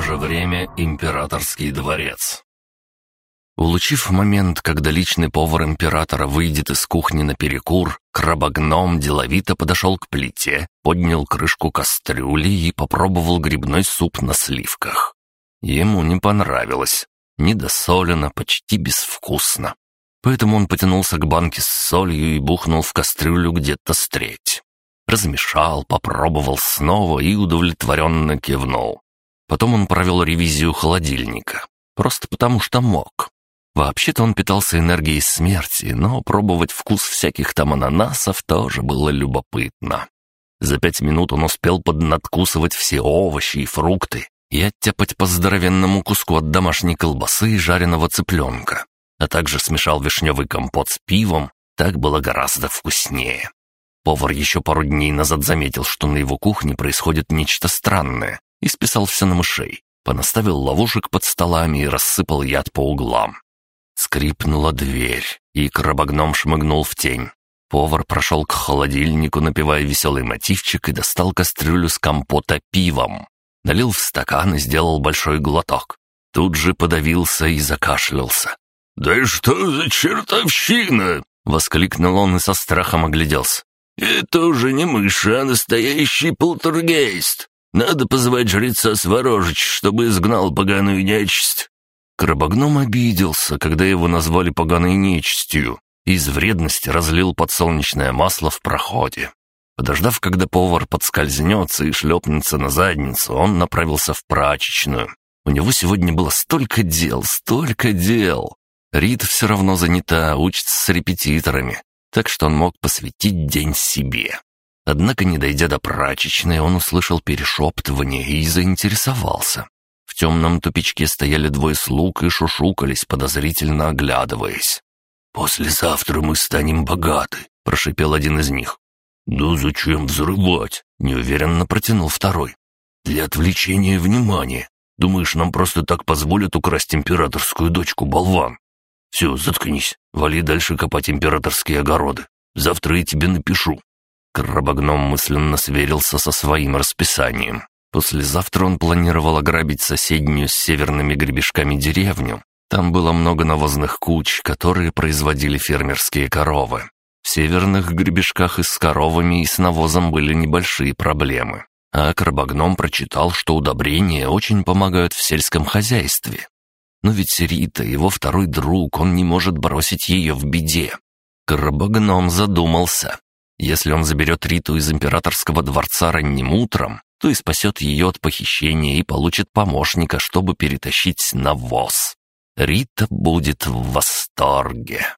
то же время императорский дворец. Улучив момент, когда личный повар императора выйдет из кухни на перекур, крабогном деловито подошел к плите, поднял крышку кастрюли и попробовал грибной суп на сливках. Ему не понравилось. Недосолено, почти безвкусно. Поэтому он потянулся к банке с солью и бухнул в кастрюлю где-то треть. Размешал, попробовал снова и удовлетворенно кивнул. Потом он провел ревизию холодильника. Просто потому что мог. Вообще-то он питался энергией смерти, но пробовать вкус всяких там ананасов тоже было любопытно. За пять минут он успел поднадкусывать все овощи и фрукты и оттяпать по здоровенному куску от домашней колбасы и жареного цыпленка, а также смешал вишневый компот с пивом, так было гораздо вкуснее. Повар еще пару дней назад заметил, что на его кухне происходит нечто странное, и списал все на мышей. Понаставил ловушек под столами и рассыпал яд по углам. Скрипнула дверь, и крабогном шмыгнул в тень. Повар прошел к холодильнику, напевая веселый мотивчик, и достал кастрюлю с компота пивом. Налил в стакан и сделал большой глоток. Тут же подавился и закашлялся. «Да что за чертовщина!» — воскликнул он и со страхом огляделся. «Это уже не мышь, а настоящий полтергейст. Надо позвать жреца Сворожич, чтобы изгнал поганую нечисть». Крабогном обиделся, когда его назвали поганой нечистью, и из вредности разлил подсолнечное масло в проходе. Подождав, когда повар подскользнется и шлепнется на задницу, он направился в прачечную. У него сегодня было столько дел, столько дел. Рита все равно занята, учится с репетиторами, так что он мог посвятить день себе. Однако, не дойдя до прачечной, он услышал перешептывание и заинтересовался. В темном тупичке стояли двое слуг и шушукались, подозрительно оглядываясь. «Послезавтра мы станем богаты», — прошипел один из них. «Да зачем взрывать?» — неуверенно протянул второй. «Для отвлечения внимания. Думаешь, нам просто так позволят украсть императорскую дочку, болван? Все, заткнись, вали дальше копать императорские огороды. Завтра я тебе напишу». Крабогном мысленно сверился со своим расписанием. Послезавтра он планировал ограбить соседнюю с северными гребешками деревню. Там было много навозных куч, которые производили фермерские коровы. В северных гребешках и с коровами и с навозом были небольшие проблемы. А Крабогном прочитал, что удобрения очень помогают в сельском хозяйстве. Но ведь Рита, его второй друг, он не может бросить ее в беде. Крабогном задумался. Если он заберет Риту из императорского дворца ранним утром, то и спасет ее от похищения и получит помощника, чтобы перетащить навоз. Рита будет в восторге.